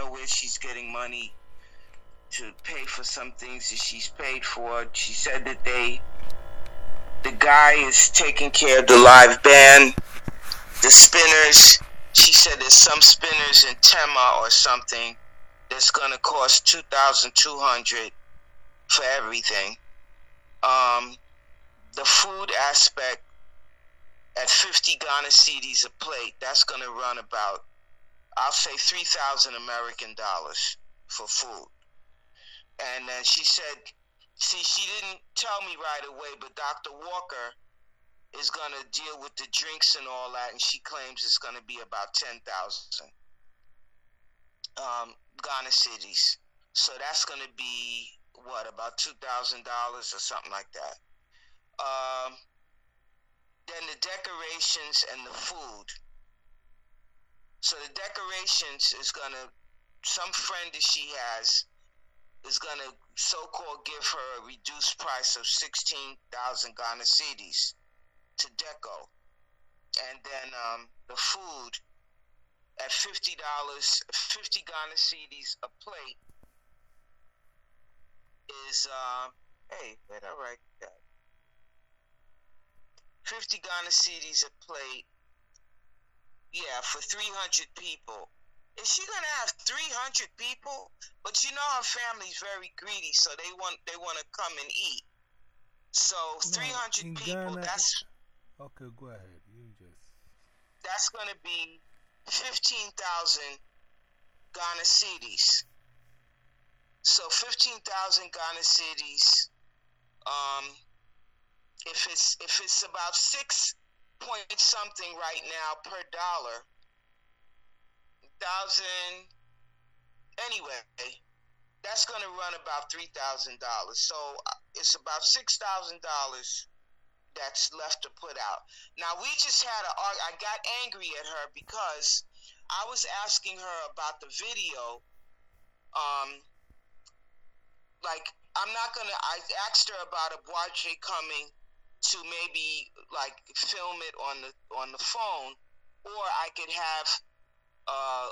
know where she's getting money to pay for some things that she's paid for. She said that they, the guy is taking care of the live band, the spinners. She said there's some spinners in Tema or something that's gonna cost two thousand two hundred for everything. Um, the food aspect at 50 Ghana cedis a plate, that's to run about, I'll say 3,000 American dollars for food. And then she said, see, she didn't tell me right away, but Dr. Walker is going to deal with the drinks and all that, and she claims it's going to be about 10,000 um, Ghana cedis. So that's going to be, what, about $2,000 or something like that. Um, then the decorations and the food. So the decorations is gonna some friend that she has is gonna so-called give her a reduced price of sixteen thousand Ghana cedis to deco, and then um, the food at fifty dollars, fifty Ghana cedis a plate is uh, hey, where'd I write that? 50 Ghana cedis a plate. Yeah, for 300 people. Is she gonna have 300 people? But you know her family's very greedy, so they want they want to come and eat. So 300 in people. Ghana- that's Okay, go ahead. You just. that's gonna be 15,000 Ghana cedis. So 15,000 Ghana cedis. Um, if it's if it's about six point something right now per dollar, thousand. Anyway, that's going to run about three thousand dollars. So uh, it's about six thousand dollars that's left to put out. Now we just had a, I got angry at her because I was asking her about the video. Um, like I'm not gonna. I asked her about a Boache coming to maybe like film it on the on the phone, or I could have uh,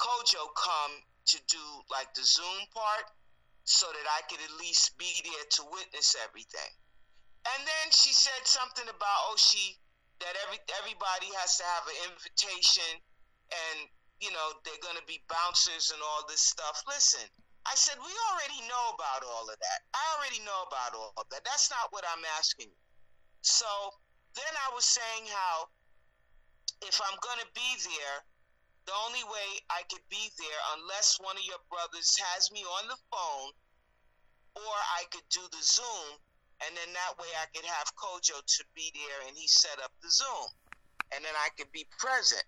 Kojo come to do like the Zoom part, so that I could at least be there to witness everything. And then she said something about oh she that every everybody has to have an invitation, and you know they're gonna be bouncers and all this stuff. Listen. I said, we already know about all of that. I already know about all of that. That's not what I'm asking you. So then I was saying how if I'm going to be there, the only way I could be there unless one of your brothers has me on the phone or I could do the Zoom and then that way I could have Kojo to be there and he set up the Zoom and then I could be present.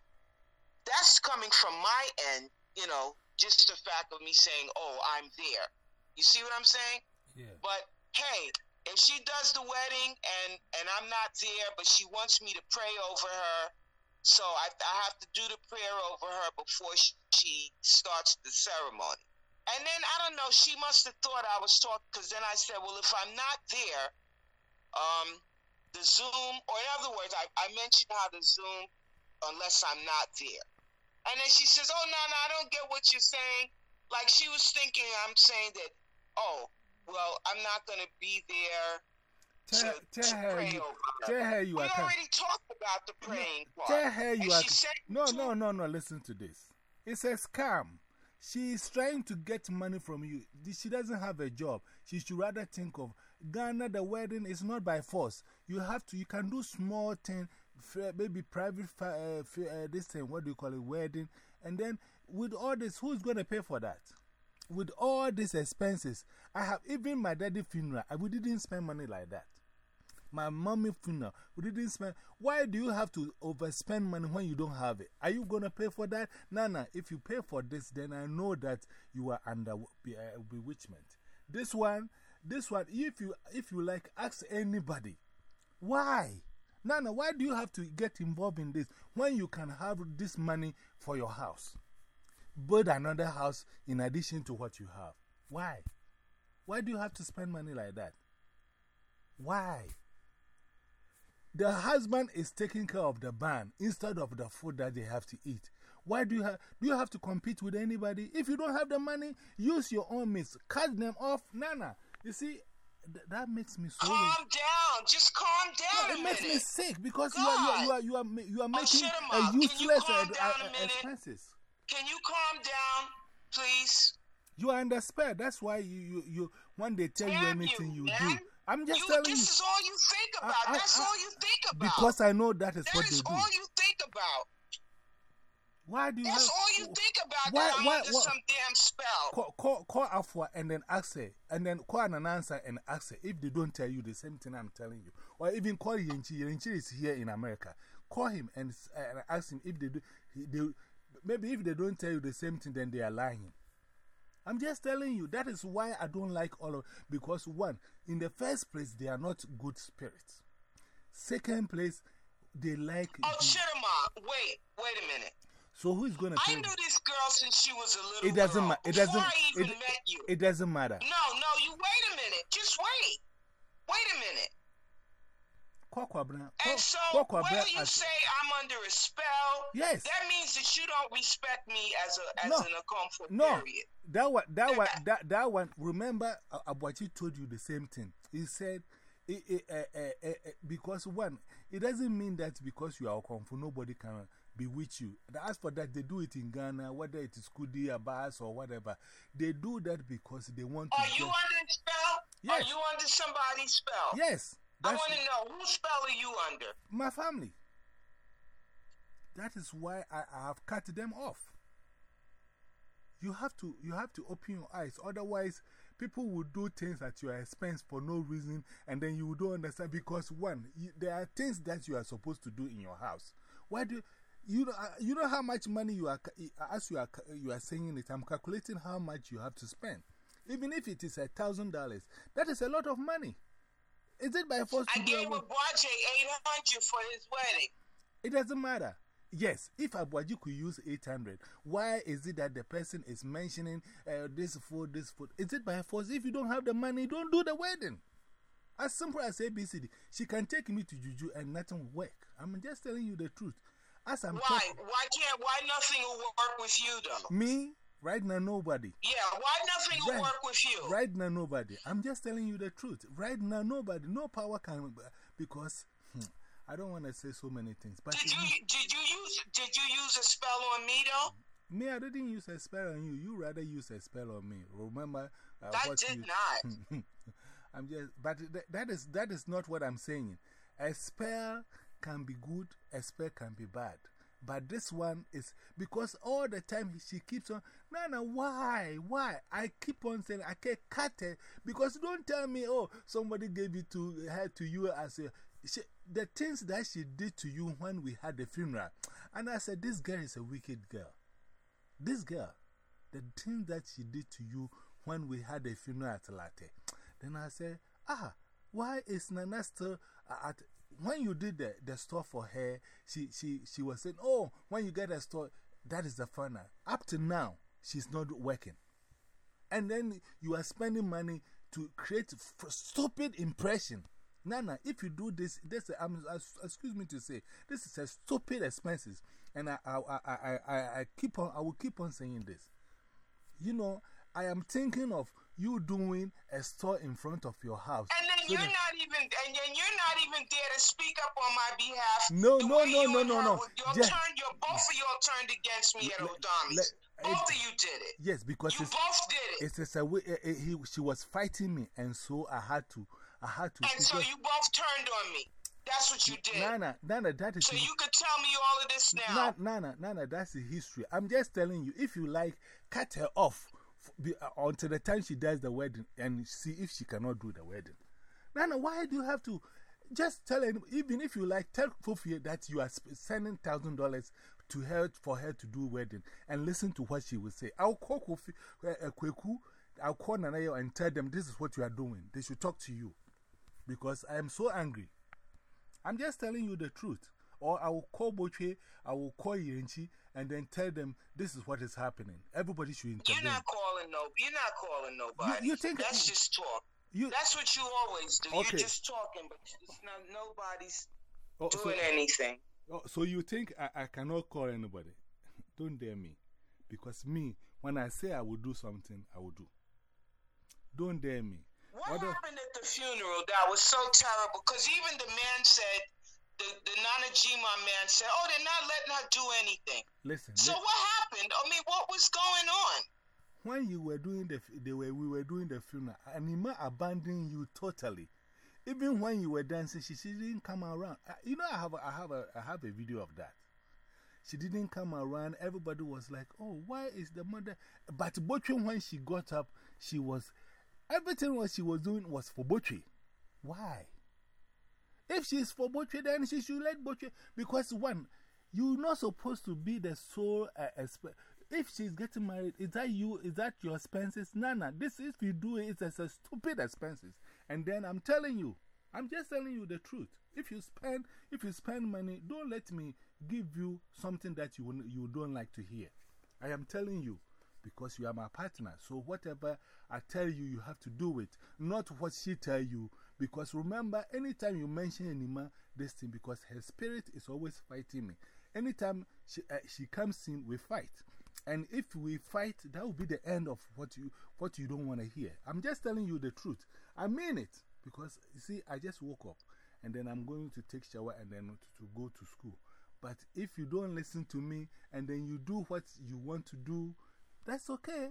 That's coming from my end, you know, just the fact of me saying, "Oh, I'm there." You see what I'm saying? Yeah. But hey, if she does the wedding and and I'm not there, but she wants me to pray over her, so I, I have to do the prayer over her before she, she starts the ceremony. And then I don't know, she must have thought I was talking because then I said, well, if I'm not there, um, the Zoom, or in other words, I, I mentioned how the Zoom, unless I'm not there. And then she says, oh, no, no, I don't get what you're saying. Like she was thinking I'm saying that, oh, well, I'm not going to be there to, to pray you, over her. you we already talked about the praying part. Tell her you and are. she said No, no, no, no. Listen to this. It's a scam. She is trying to get money from you. She doesn't have a job. She should rather think of Ghana. The wedding is not by force. You have to, you can do small thing, maybe private, uh, uh, this thing, what do you call it, wedding. And then with all this, who's going to pay for that? With all these expenses, I have even my daddy funeral, I, we didn't spend money like that my mommy funeral. We didn't spend. Why do you have to overspend money when you don't have it? Are you going to pay for that? Nana, if you pay for this, then I know that you are under uh, bewitchment. This one, this one, if you, if you like, ask anybody. Why? Nana, why do you have to get involved in this when you can have this money for your house? Build another house in addition to what you have. Why? Why do you have to spend money like that? Why? The husband is taking care of the barn instead of the food that they have to eat. Why do you, have do you have to compete with anybody? If you don't have the money, use your own means. Cut them off. Nana, you see, th that makes me so. Calm down. Just calm down. Yeah, it makes me sick because you are, you are, you are, you are, you are Oh, making a up. Can you useless calm down a expenses. Can you calm down, please? You are under spell. That's why you, you, you when they tell you anything, you, you, man. do. I'm just You, telling this you. is all you think about. I- That's I- all you think about. Because I know that is that what is they do. all you think about. Why do you That's have, all you think about. Why- that I'm why- under some damn spell. Call, call, call Afua and then ask her, and then call an answer and ask her if they don't tell you the same thing I'm telling you. Or even call Yenchi. Yenchi is here in America. Call him and, and ask him if they do. he- They, maybe if they don't tell you the same thing, then they are lying. I'm just telling you, that is why I don't like all of Because, one, in the first place, they are not good spirits. Second place, they like. Oh, the- up. Wait, wait a minute. so, who is going to I knew this girl since she was a little It doesn't girl. matter. It doesn't. I even It, met you. it doesn't matter. no, no, you wait a minute. Just wait. Wait a minute. And so, whether you as- say I'm under a spell, Yes. that means that you don't respect me as a as No. an accomplice. No, Period. that one, that one, that, that one. Remember, uh, Abuachi told you the same thing. He said, eh, eh, eh, eh, eh, eh, because one, it doesn't mean that because you are Okonfu, nobody can bewitch you. As for that, they do it in Ghana, whether it is Kudi, Abbas, or whatever. They do that because they want to. Are you under a spell? Yes. Are you under somebody's spell? Yes, I want to know whose spell are you under? my family. That is why I, I have cut them off. You have to you have to open your eyes. Otherwise, people will do things at your expense for no reason, and then you don't understand. Because one, you, there are things that you are supposed to do in your house. Why do you know, uh, you know how much money you are, as you are, you are saying it, I'm calculating how much you have to spend. Even if it is a thousand dollars, that is a lot of money. Is it by force I gave Abuaje 800 for his wedding. It doesn't matter. Yes, if Abuaji could use 800, why is it that the person is mentioning uh, this food, this food? Is it by force? If you don't have the money, don't do the wedding. As simple as ABCD. She can take me to Juju and nothing will work. I'm just telling you the truth. As I'm Why? talking, Why can't? Why nothing will work with you though? me, right now, nobody. Yeah. Why nothing will Right. work with you? Right now, nobody. I'm just telling you the truth. Right now, nobody. No power can. Because hmm, I don't want to say so many things. But Did you did you use did you use a spell on me though? Me, I didn't use a spell on you. You rather use a spell on me. Remember uh, what did you. not. I'm just, but th that is that is not what I'm saying. A spell can be good, a spell can be bad. But this one is because all the time she keeps on, Nana, why? Why? I keep on saying, I can't cut it because don't tell me, oh, somebody gave it to her to you as a. She, the things that she did to you when we had the funeral. And I said, This girl is a wicked girl. This girl, the thing that she did to you when we had the funeral at Latte. Then I said, Ah, why is Nana still at. When you did the, the store for her, she, she, she was saying, Oh, when you get a store, that is the funnel. Up to now, she's not working. And then you are spending money to create stupid impression. Nana, if you do this, this um, excuse me to say, this is a stupid expenses. And I, I, I, I, I keep on, I will keep on saying this. You know, I am thinking of you doing a store in front of your house. And then so you're not even and then you're not even there to speak up on my behalf. No, no, no, no, no, no. Just- turned your both of y'all turned against me at O'Donnell's. let- Both it- of you did it. Yes, because You it's, both did it. it's, it's a way, eh, eh, he, she was fighting me, and so I had to, I had to. And so you both turned on me. That's what you did. Nana, Nana, that is. So you could tell me all of this now. Na- Nana, Nana, that's the history. I'm just telling you, if you like, cut her off be, uh, until the time she does the wedding and see if she cannot do the wedding. Nana, why do you have to just tell her, even if you like, tell Kofi that you are sending thousand dollars to her for her to do wedding and listen to what she will say. I'll call Kofi, uh, uh, Kweku, I'll call Nanayo and tell them this is what you are doing. They should talk to you because I am so angry. I'm just telling you the truth. Or I will call Boche, I will call Yenchi, and then tell them this is what is happening. Everybody should intervene. You're not calling no. You're not calling nobody. you think- that's just talk? You, That's what you always do. Okay. You're just talking, but it's not. Nobody's oh, so, doing anything. oh, so you think I, I cannot call anybody? Don't dare me. Because me, when I say I will do something, I will do. Don't dare me. What Other happened at the funeral that was so terrible? Because even the man said, the, the Nana Jima man said, oh, they're not letting her do anything. Listen. So what happened? I mean, what was going on? When you were doing the, they were, we were doing the funeral, Anima abandoned you totally. Even when you were dancing, she, she didn't come around. You know, I have, a, I, have a, I have a video of that. She didn't come around. Everybody was like, oh, why is the mother? But Botry, when she got up, she was, everything what she was doing was for Botry. Why? If she's for Botry, then she should let Botry. Because, one, you're not supposed to be the sole uh, if she's getting married, is that you? Is that your expenses? No. This, if you do it, it's a, a stupid expenses. And then I'm telling you, I'm just telling you the truth. If you spend, if you spend money, don't let me give you something that you, you don't like to hear. I am telling you because you are my partner. So whatever I tell you, you have to do it. Not what she tell you. Because remember, anytime you mention Anima, this thing, because her spirit is always fighting me. Anytime she, uh, she comes in, we fight. And if we fight, that will be the end of what you, what you don't want to hear. I'm just telling you the truth. I mean it. Because, you see, I just woke up and then I'm going to take shower and then to, to go to school. But if you don't listen to me and then you do what you want to do, that's okay.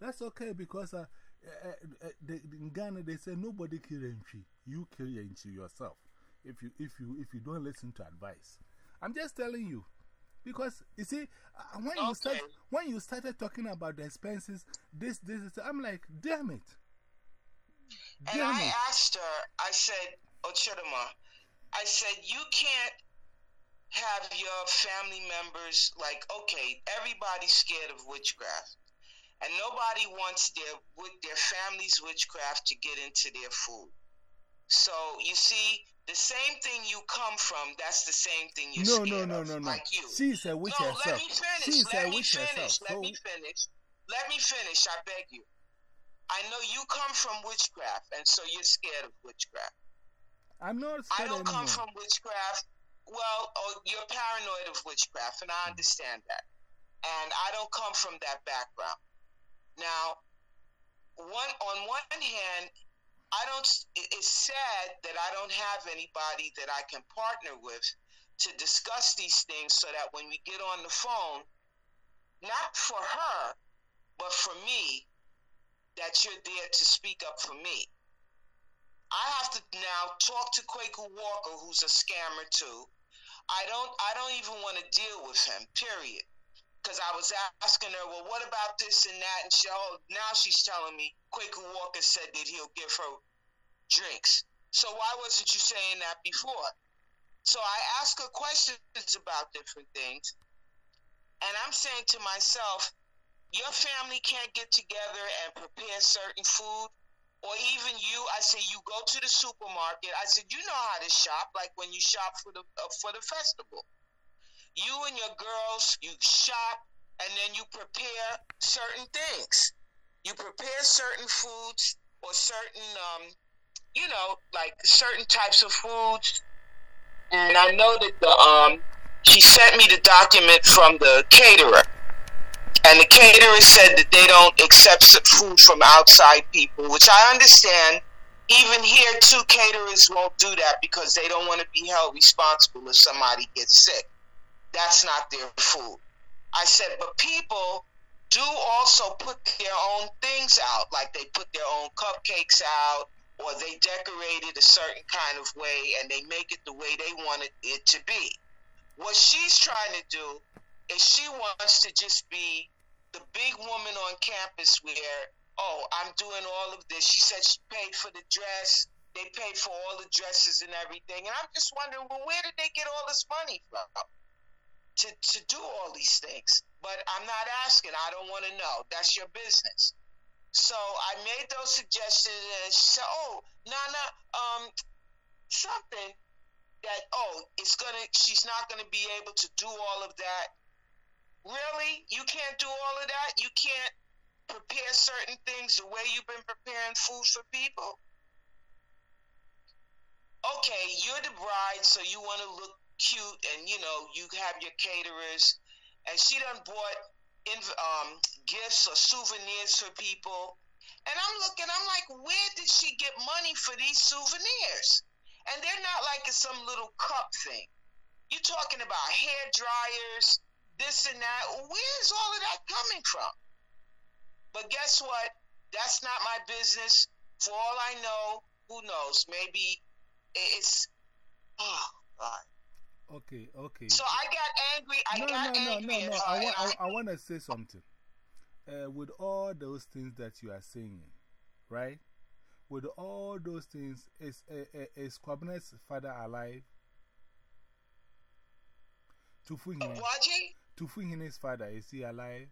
That's okay because uh, uh, uh, they, in Ghana they say nobody kill Entry. You kill Entry yourself if you, if, you, if you don't listen to advice. I'm just telling you. Because you see, uh, when, you start, when you started talking about the expenses, this, this, is, I'm like, damn it. Damn and I it. asked her, I said, Ochidama, I said, you can't have your family members like, okay, everybody's scared of witchcraft. And nobody wants their, their family's witchcraft to get into their food. So you see, the same thing you come from, that's the same thing you're no, scared no, no, of, no, no. like you. She's a witch no, herself. let me finish. She's let me finish. Herself. Let so... me finish. Let me finish. I beg you. I know you come from witchcraft, and so you're scared of witchcraft. I'm not scared I don't anymore. come from witchcraft. Well, oh, you're paranoid of witchcraft, and I mm. understand that. And I don't come from that background. Now, one on one hand, I don't. It's sad that I don't have anybody that I can partner with to discuss these things, so that when we get on the phone, not for her, but for me, that you're there to speak up for me. I have to now talk to Kwaku Walker, who's a scammer too. I don't. I don't even want to deal with him. Period. Because I was asking her, well, what about this and that? And she, oh, now she's telling me Kwaku Walker said that he'll give her drinks. So why wasn't you saying that before? So I ask her questions about different things, and I'm saying to myself, your family can't get together and prepare certain food, or even you, I say you go to the supermarket. I said you know how to shop, like when you shop for the uh, for the festival. You and your girls, you shop, and then you prepare certain things. You prepare certain foods or certain, um, you know, like certain types of foods. And I know that the um, she sent me the document from the caterer and the caterer said that they don't accept food from outside people, which I understand. Even here, two caterers won't do that because they don't want to be held responsible if somebody gets sick. That's not their food. I said, but people do also put their own things out, like they put their own cupcakes out, or they decorate it a certain kind of way, and they make it the way they want it to be. What she's trying to do is she wants to just be the big woman on campus where, oh, I'm doing all of this. She said she paid for the dress. They paid for all the dresses and everything. And I'm just wondering, well, where did they get all this money from to, to do all these things? But I'm not asking. I don't want to know. That's your business. So I made those suggestions and said, oh, Nana, um, something that, oh, it's going to, she's not going to be able to do all of that Really? You can't do all of that? You can't prepare certain things the way you've been preparing food for people? Okay, you're the bride, so you want to look cute and, you know, you have your caterers and she done bought in, um, gifts or souvenirs for people. And I'm looking, I'm like, where did she get money for these souvenirs? And they're not like some little cup thing. You're talking about hair dryers, this and that. Where's all of that coming from? But guess what? That's not my business. For all I know, who knows? Maybe it's. Oh, God. Okay, okay. So I got angry. I no, got no, no, angry. no, no. I, wa I, I want to say something. Uh, with all those things that you are saying, right? With all those things, is, uh, uh, is Kwabena's father alive? Tufuhine. Tufuhine's father, is he alive?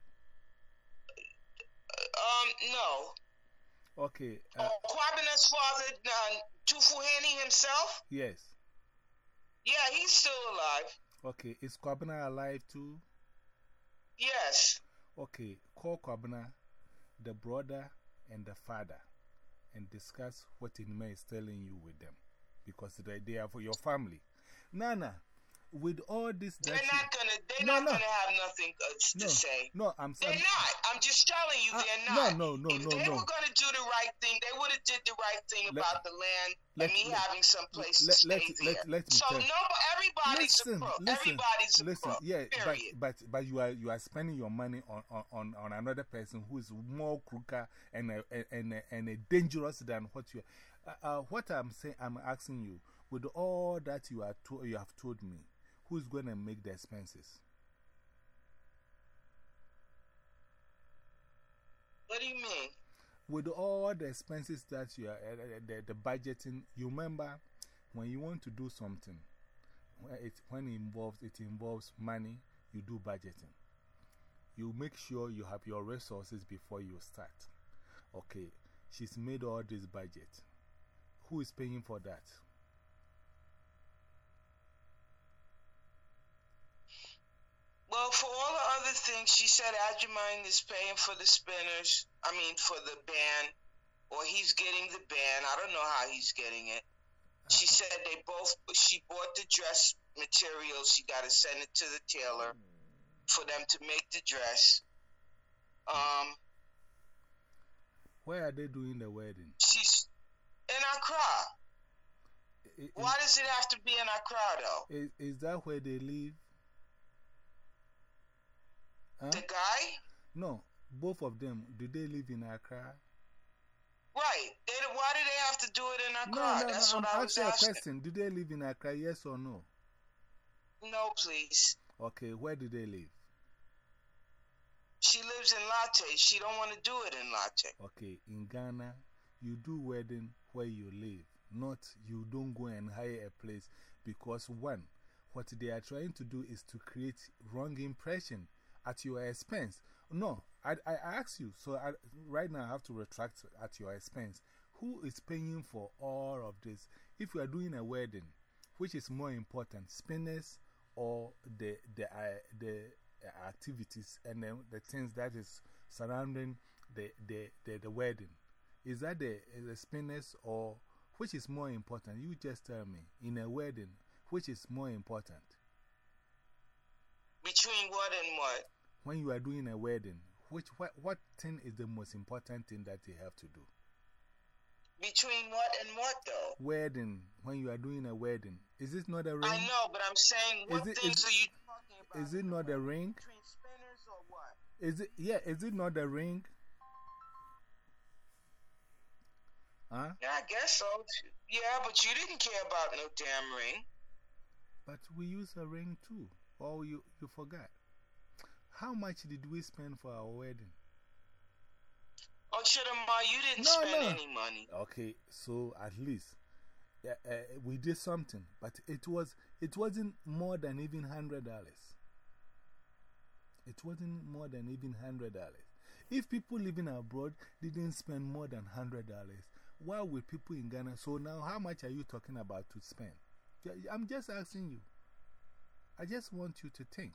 Um, no. Okay. Uh, oh, Kwabena's father, uh, Tufuhene himself? Yes. Yeah, he's still alive. Okay, is Kwabena alive too? Yes. Okay, call Kwabena, the brother and the father, and discuss what Inma is telling you with them. Because they are for your family. Nana, with all this. They're not gonna. They're no, not no. gonna have nothing to no, say. No, I'm. They're I'm, not. I'm just telling you, uh, they're not. No, no, no, if no, they no. were gonna do the right thing, they would have did the right thing let, about the land let, and me let, having some place let, to stay let, there. Let, let so no, everybody's listen, a pro. Listen, everybody's a listen, pro. Yeah, period. but, but but you are you are spending your money on on, on another person who is more crooked and a, and a, and a dangerous than what you. Uh, uh, what I'm saying, I'm asking you, with all that you are to, you have told me, who's going to make the expenses? What do you mean? With all the expenses that you are, uh, the, the budgeting, you remember when you want to do something, it, when it involves, it involves money, you do budgeting. You make sure you have your resources before you start. Okay, she's made all this budget. Who is paying for that? Well, for all the other things, she said Adjumine is paying for the spinners. I mean, for the band, or he's getting the band. I don't know how he's getting it. She uh-huh. said they both. She bought the dress materials. She got to send it to the tailor for them to make the dress. Um. Where are they doing the wedding? She's in Accra. It, Why does it have to be in Accra, though? Is, is that where they live? Huh? The guy? No, both of them. Do they live in Accra? Right. They, why do they have to do it in Accra? No, no, That's no, what I'm I was asking a question. Do they live in Accra, yes or no? No, please. Okay, where do they live? She lives in Latte. She don't want to do it in Latte. Okay, in Ghana, you do wedding where you live. Not you don't go and hire a place because one, what they are trying to do is to create wrong impression at your expense. No, I, I ask you, so I, right now I have to retract at your expense. Who is paying for all of this? If you are doing a wedding, which is more important, spinners or the, the, uh, the activities and the, the things that is surrounding the, the, the, the wedding? Is that the, the spinners or which is more important? You just tell me. In a wedding, which is more important? Between what and what? When you are doing a wedding, which, what, what thing is the most important thing that you have to do? Between what and what, though? Wedding. When you are doing a wedding. Is this not a ring? I know, but I'm saying, what it, things is, are you talking about? Is it not a ring? Between spinners or what? Is it, yeah, is it not a ring? Huh? Yeah, I guess so. Yeah, but you didn't care about no damn ring. But we use a ring too. Oh, you, you forgot. How much did we spend for our wedding? Oh, Chidama, you didn't no, spend no. any money. Okay, so at least uh, uh, we did something, but it, was, it wasn't more than even $100. It wasn't more than even $100. If people living abroad didn't spend more than $100, why would people in Ghana? So now, how much are you talking about to spend? I'm just asking you. I just want you to think.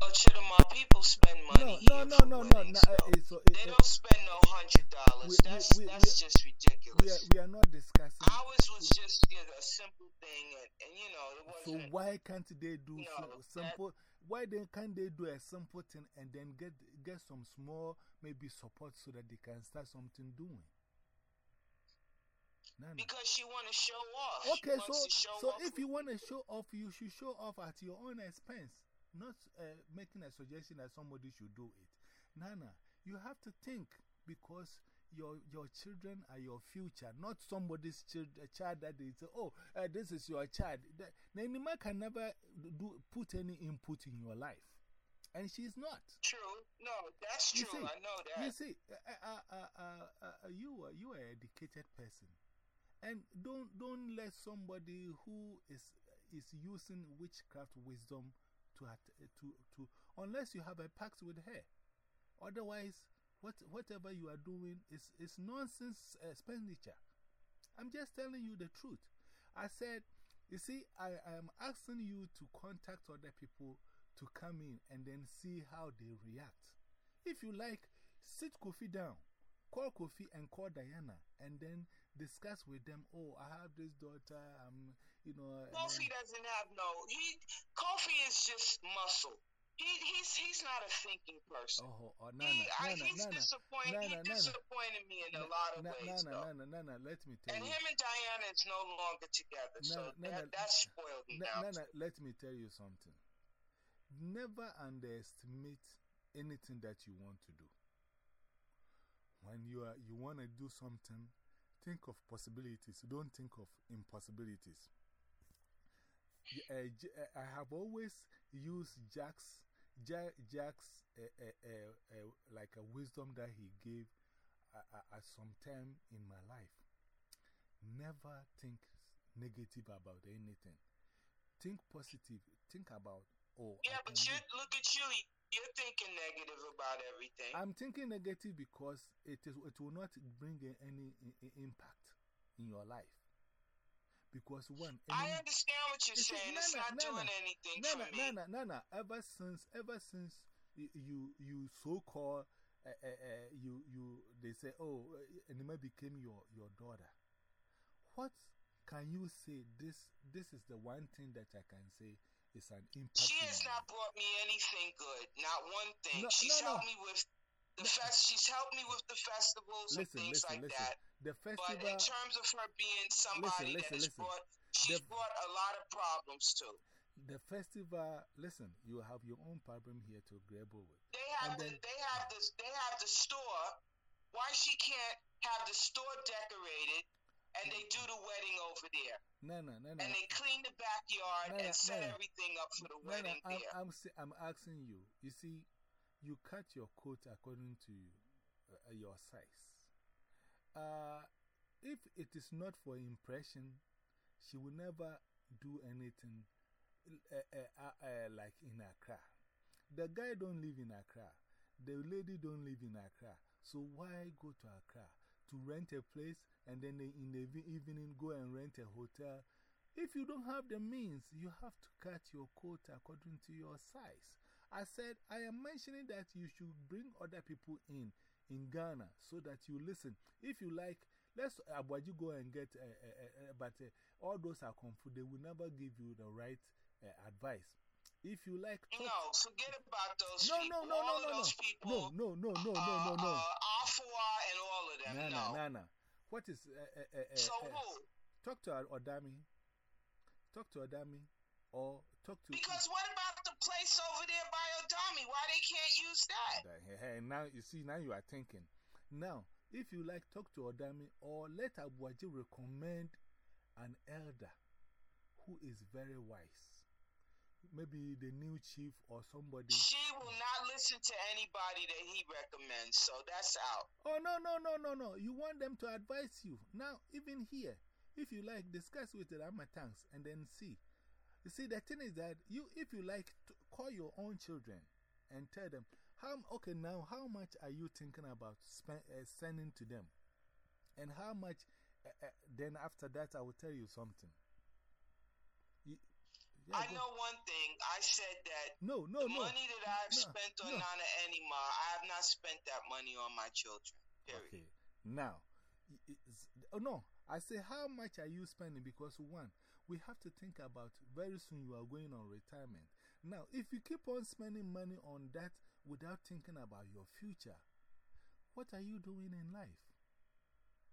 Oh, Chidama, people spend money no, no, no, no, no, though. uh, They uh, don't spend no hundred dollars. That's that's just ridiculous. we are not discussing. Ours was just you know, a simple thing, and, and you know it So why can't they do No, sim- that- simple? Why then can't they do a simple thing and then get get some small maybe support so that they can start something doing? No. because she want to show off. Okay, so so off if you want to show off, you should show off at your own expense, not uh, making a suggestion that somebody should do it. Nana, you have to think because your your children are your future, not somebody's child, child that they say, oh, uh, this is your child. The Nenima can never do, put any input in your life. And she's not. True. No, that's You true. see, I know that. You see, uh, uh, uh, uh, uh, you, are, you are an educated person. And don't, don't let somebody who is, is using witchcraft wisdom to, to, to, unless you have a pact with her. Otherwise, what, whatever you are doing is, is nonsense expenditure. I'm just telling you the truth. I said, you see, I, I am asking you to contact other people to come in and then see how they react. If you like, sit Kofi down, call Kofi and call Diana, and then discuss with them. Oh, I have this daughter, you know. Kofi doesn't have no. He Kofi is just muscle. He he's he's not a thinking person. Oh, oh, he, Nana, I, Nana, he's Nana. disappointed. Nana, he Nana. disappointed me in a lot of Na- ways, Nana, though. Nana, Nana, let me tell And you. him and Diana is no longer together, so Nana, Nana, that, that spoiled me Na- now. Nana, let me tell you something. Never underestimate anything that you want to do. When you, are, you want to do something, think of possibilities. Don't think of impossibilities. Uh, I have always used Jack's, Ja- Jack's uh, uh, uh, uh, like a wisdom that he gave at some time in my life. Never think negative about anything. Think positive. Think about, oh, I but you, look at you. You're thinking negative about everything. I'm thinking negative because it, is, it will not bring any i- impact in your life. Because one, I understand what you're saying. it's Nana, not doing Nana, anything Nana, for me. Nana, Nana, ever since, ever since you, you so called, uh, uh, uh, you, you, they say, oh, Enima became your, your daughter. What can you say? This, this is the one thing that I can say is an impact. She has not brought me anything good. Not one thing. No, she's no, no. helped me with the fest. She's helped me with the festivals and things listen, like listen. that. The But in terms of her being somebody listen, that has listen. brought, she's The- brought a lot of problems too. the festival, listen, you have your own problem here to grapple with. They have And the, then- they have this, they have the store. Why she can't have the store decorated and they do the wedding over there No, no, no, no. and they clean the backyard Nana, and set Nana. everything up for the No, no, wedding I'm, there. I'm, I'm asking you. You see, you cut your coat according to uh, your size. Uh, if it is not for impression, she will never do anything uh, uh, like in Accra. The guy don't live in Accra. The lady don't live in Accra. So why go to Accra? To rent a place and then in the evening go and rent a hotel. If you don't have the means, you have to cut your coat according to your size. I said, I am mentioning that you should bring other people in, in Ghana, so that you listen. If you like, let's Abuaji go and get, uh, uh, uh, but uh, all those are confused. They will never give you the right uh, advice. If you like, talk, No, forget about those no, people. no, no, all no, of no, those no, people. no, no, no, no, no, uh, no, no. Uh, Afua and all of them. Nana, no. Nana. What is, uh, uh, uh, uh, So uh, who? talk to Odami. Talk to Odami or talk to. Because what about the place over there by Odami? Why they can't use that? Hey, hey, now you see, now you are thinking. Now, if you like, talk to Odami or let Abuaji recommend an elder who is very wise. Maybe the new chief or somebody. She will not listen to anybody that he recommends, so that's out. Oh, no, no, no, no, no. You want them to advise you. Now, even here, if you like, discuss with the Ramatangs and then see. You see, the thing is that you, if you like, to call your own children and tell them, how, okay, now, how much are you thinking about spend, uh, sending to them? And how much, uh, uh, then after that, I will tell you something. You, Yeah, I know one thing. I said that no, no, the no. money that I've no, spent on no. Nana Enima, I have not spent that money on my children. Period. Okay. Now, oh no, I say, how much are you spending? Because one, we have to think about very soon you are going on retirement. Now, if you keep on spending money on that without thinking about your future, what are you doing in life?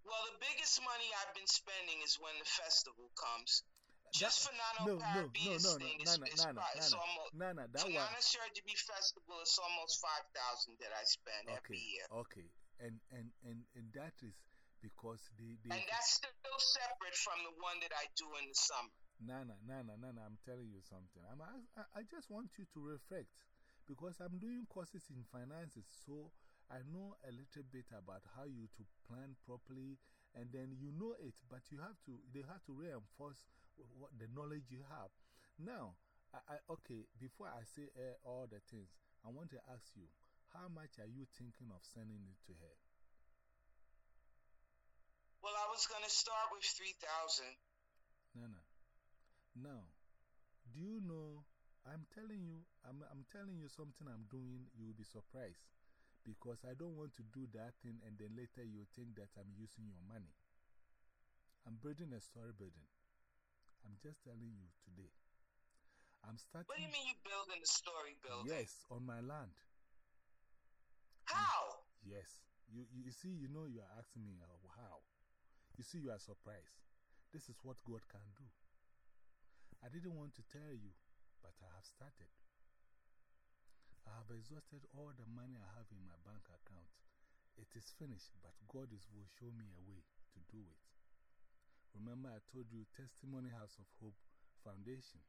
Well, the biggest money I've been spending is when the festival comes. Just that, for Nano no, Caribbean no, no, no, thing, no, no, it's, no, no, it's no, almost no, no, that Nana Surgery Festival, it's almost five thousand that I spend okay, every year. Okay, and and and and that is because they, they and that's still separate from the one that I do in the summer. Nana, Nana, Nana, I'm telling you something. I'm, I, I just want you to reflect because I'm doing courses in finances, so I know a little bit about how you to plan properly, and then you know it, but you have to, they have to reinforce what the knowledge you have. Now, I, I, okay, before I say uh, all the things, I want to ask you, how much are you thinking of sending it to her? Well, I was going to start with 3,000. No, no. Now, do you know? I'm telling you, I'm, I'm telling you something I'm doing, you will be surprised. Because I don't want to do that thing and then later you think that I'm using your money. I'm building a story building. I'm just telling you today. I'm starting. What do you mean you're building a story building? Yes, on my land. How? Yes. You, you see, you know, you are asking me uh, how. You see, you are surprised. This is what God can do. I didn't want to tell you, but I have started. I have exhausted all the money I have in my bank account. It is finished, but God is, will show me a way to do it. Remember, I told you Testimony House of Hope Foundation.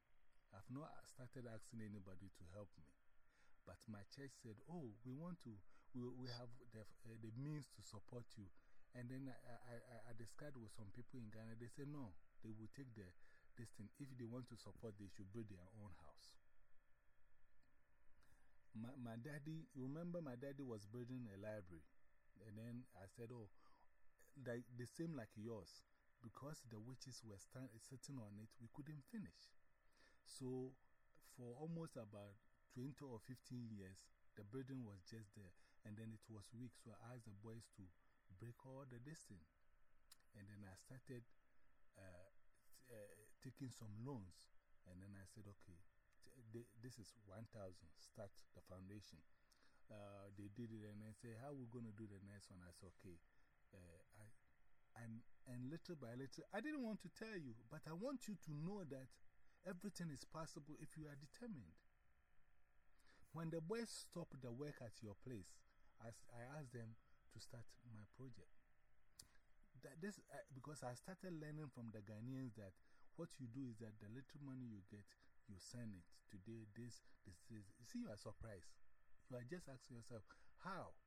I've not started asking anybody to help me. But my church said, Oh, we want to, we, we have the, uh, the means to support you. And then I, I, I discussed with some people in Ghana. They said, no, they will take the, this thing. If they want to support, they should build their own house. My, my daddy, you remember my daddy was building a library. And then I said, oh, the, the same like yours. Because the witches were stand, sitting on it, we couldn't finish. So, for almost about 20 or 15 years, the building was just there. And then it was weak. So I asked the boys to break all the distance. And then I started uh, uh, taking some loans. And then I said, okay, this is 1,000, start the foundation. Uh, they did it and I said, how are we going to do the next one? I said, okay. I, I'm, and little by little, I didn't want to tell you, but I want you to know that everything is possible if you are determined. When the boys stopped the work at your place, I, I asked them, to start my project. That this, uh, because I started learning from the Ghanaians that what you do is that the little money you get, you send it today, this, this, this. You see, you are surprised. You are just asking yourself, how?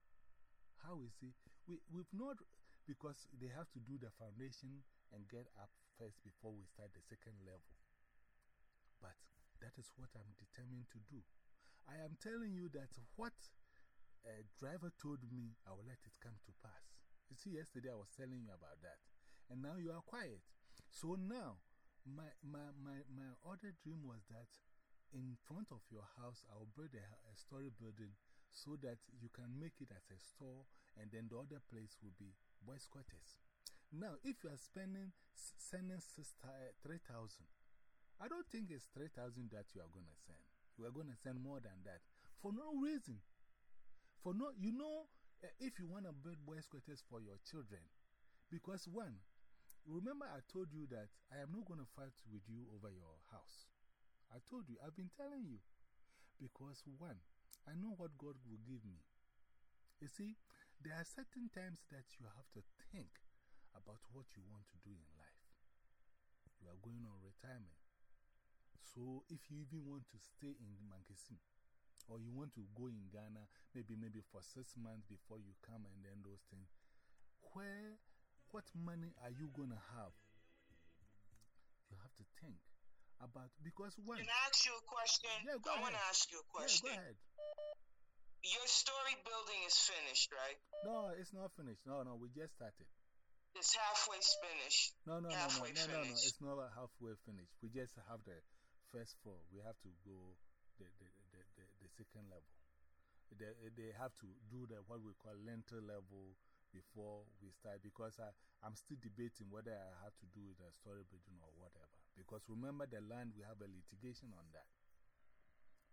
How is it? We, we've not, because they have to do the foundation and get up first before we start the second level. But that is what I'm determined to do. I am telling you that what a driver told me I will let it come to pass. You see, yesterday I was telling you about that. And now you are quiet. So now, my, my, my, my other dream was that in front of your house, I will build a, a story building so that you can make it as a store and then the other place will be boys' quarters. Now, if you are spending, sending 3,000, I don't think it's 3,000 that you are going to send. You are going to send more than that for no reason. For no, you know, eh, if you want to build boys' quarters for your children, because one, remember I told you that I am not going to fight with you over your house. I told you, I've been telling you. Because one, I know what God will give me. You see, there are certain times that you have to think about what you want to do in life. You are going on retirement. So, if you even want to stay in Mankasim, or you want to go in Ghana, maybe, maybe for six months before you come and then those things, where, what money are you going to have? You have to think about, because when. Can I ask you a question? Yeah, go I want to ask you a question. Yeah, go ahead. Your story building is finished, right? No, it's not finished. No, no, we just started. It's halfway finished. No, no, halfway no, no, no, no, no, it's not halfway finished. We just have the first floor. We have to go the second level. They, they have to do the, what we call lintel level before we start because I, I'm still debating whether I have to do the story building or whatever. Because remember, the land, we have a litigation on that.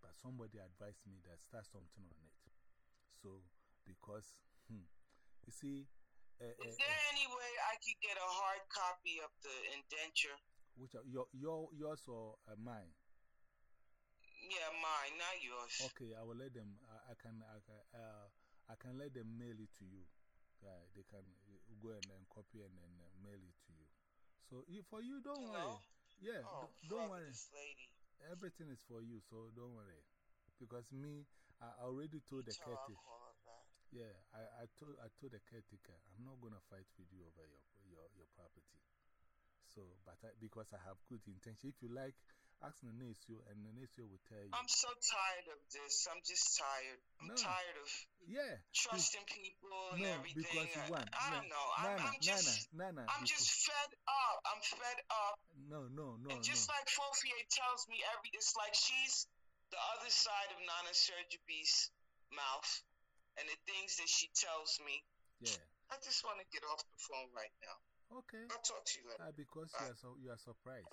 But somebody advised me that start something on it. So, because, hmm, you see, uh, is uh, there uh, any way I could get a hard copy of the indenture? Which are your, your, yours or uh, mine? Yeah, mine, not yours. Okay, I will let them, I, I can, I can, uh, I can let them mail it to you. Yeah, they can go and then copy and then mail it to you. So for you, don't worry. Yeah, oh, don't worry. Everything is for you, so don't worry. Because me, I already told the caretaker. Yeah, I, I, told, I told the caretaker, I'm not going to fight with you over your, your, your property. So, but I, because I have good intention, if you like, ask Nanesio and Nanesio will tell you. I'm so tired of this. I'm just tired. I'm no. tired of yeah, trusting people and no, everything. Because one, I, I don't know. Nana, I'm, I'm just, Nana, Nana, I'm just fed up. I'm fed up. No, no, no. And just no. like Fofie tells me every, it's like she's the other side of Nana Sergibi's mouth and the things that she tells me. Yeah. I just want to get off the phone right now. Okay. I'll talk to you later. Uh, because you are, so, you are surprised.